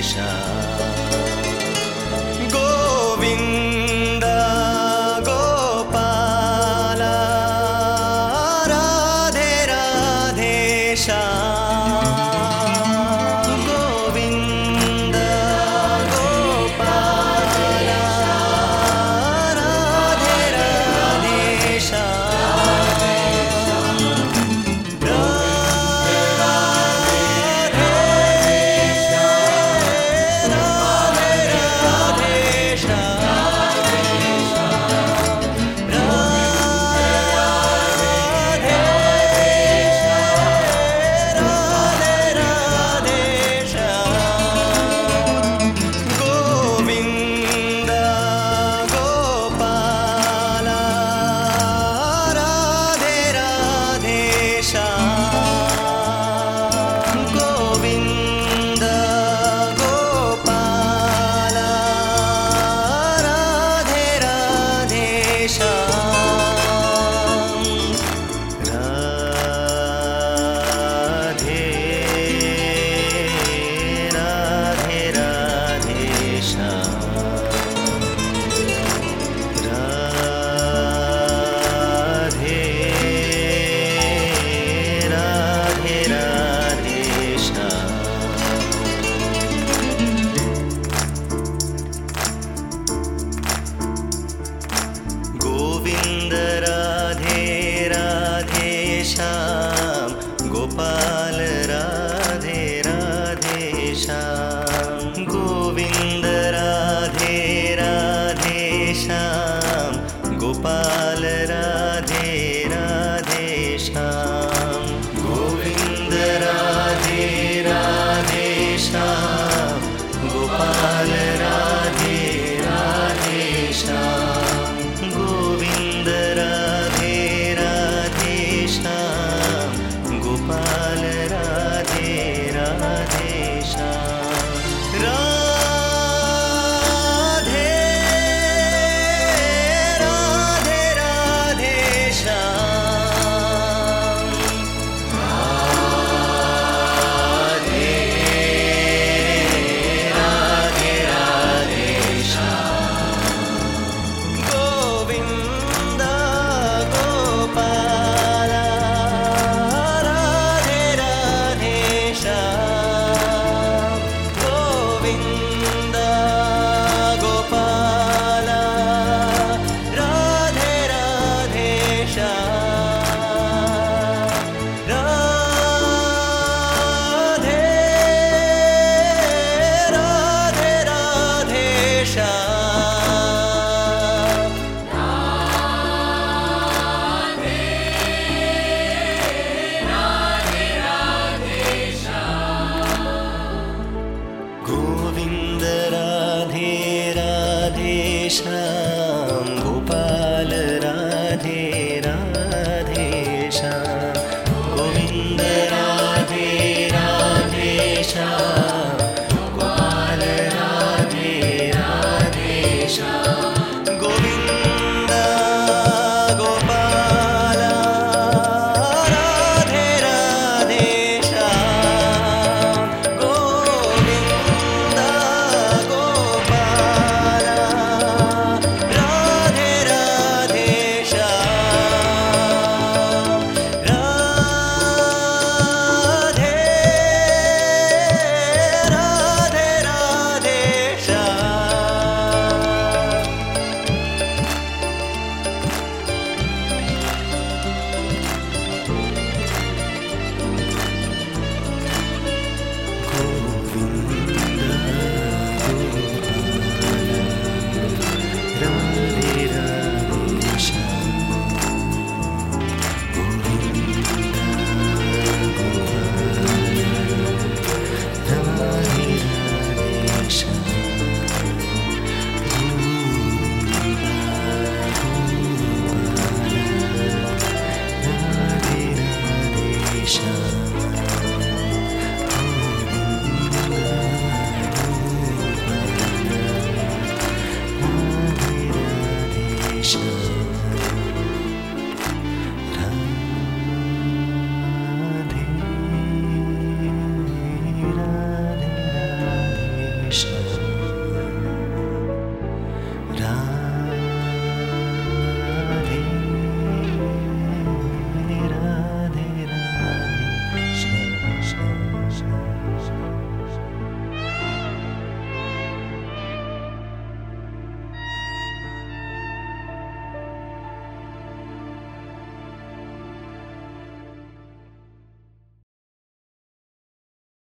nation. Asha